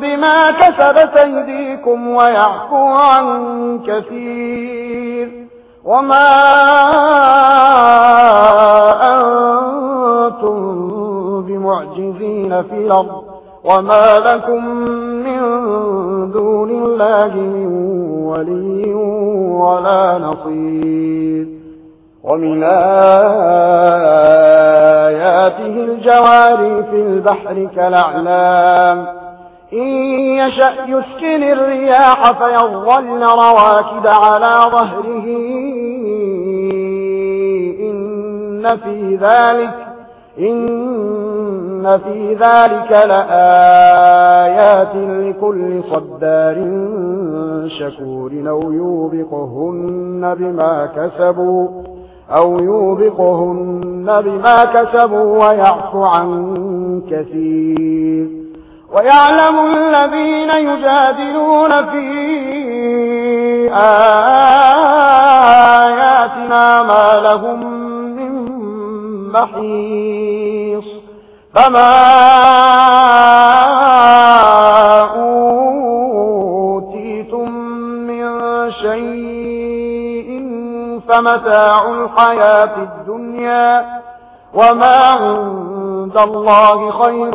بما كسبت أيديكم ويعفو عن كثير. وما أنتم بمعجزين في الأرض. وما لكم من دون الله من ولي ولا نصير. ومن آياته الجواري في البحر كالأعلام. إن يشأ يسكن الرياح فيظلن رواكد على ظهره. إن في ذلك إن في ذلك لآيات لكل صدار شكور. أو يوبقهن بما كسبوا أو يوبقهن بما كسبوا ويعفو عن كثير. ويعلم الذين يجادلون في آياتنا ما لهم من محيص. فما أوتيتم من شيء فمتاع الحياة الدنيا وما عند الله خير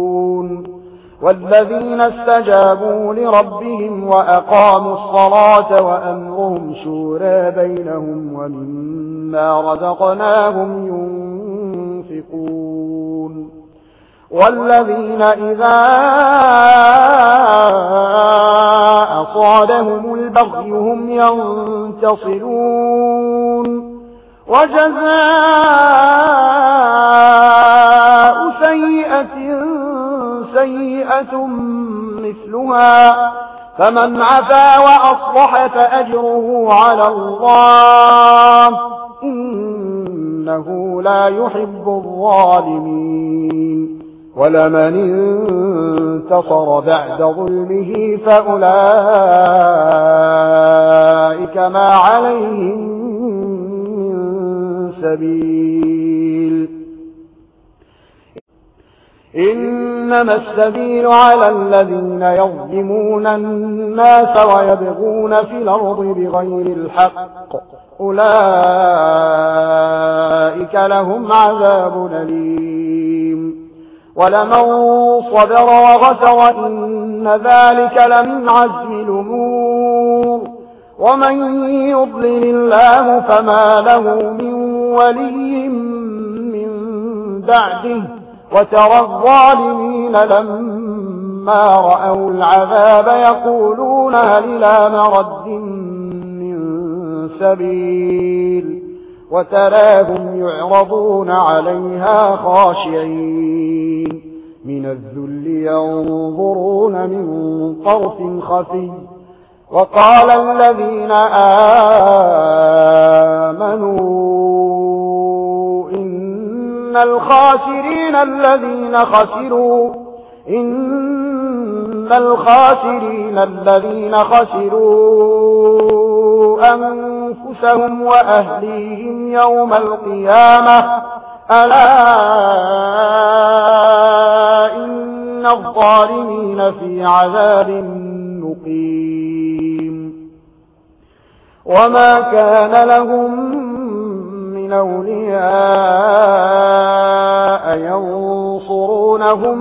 والذين استجابوا لربهم وأقاموا الصلاة وأمرهم شورى بينهم ومما رزقناهم ينفقون والذين إذا أصادهم البغي هم ينتصرون وجزاء سيئة سيئة مثلها فمن عفا وأصلح فأجره على الله إنه لا يحب الظالمين ولمن انتصر بعد ظلمه فأولئك ما عليهم من سبيل إنما السبيل على الذين يظلمون الناس ويبغون في الأرض بغير الحق. أولئك لهم عذاب أليم. ولمن صبر وغفر إن ذلك لمن عزم الأمور. ومن يضلل الله فما له من ولي من بعده. وترى الظالمين لما رأوا العذاب يقولون هل لا مرد من سبيل وتراهم يعرضون عليها خاشعين من الذل ينظرون من طرف خفي وقال الذين آمنوا إن الخاسرين الذين خسروا، إن الخاسرين الذين خسروا أنفسهم وأهليهم يوم القيامة. ألا إن الظالمين في عذاب مقيم. وما كان لهم من أولياء ينصرونهم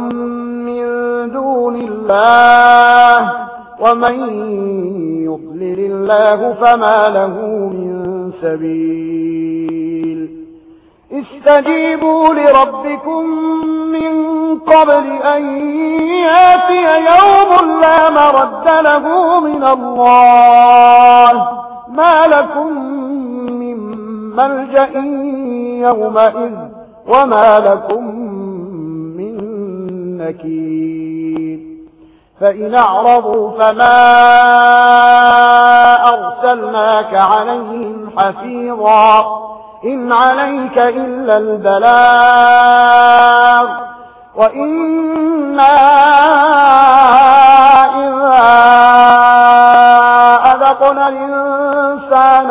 من دون الله، ومن يضلل الله فما له من سبيل. استجيبوا لربكم من قبل أن ياتي يوم لا مرد له من الله. ما لكم من ملجأ يومئذ وما لكم من نكير. فإن أعرضوا فما أرسلناك عليهم حفيظا. إن عليك إلا البلاغ. وإنا إذا أذقنا الإنسان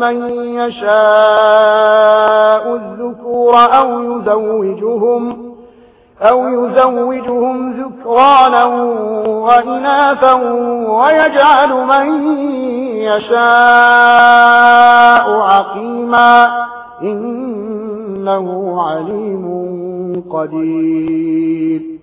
لمن يشاء الذكور أو يزوجهم أو يزوجهم ذكرانا وإناثا ويجعل من يشاء عقيما إنه عليم قدير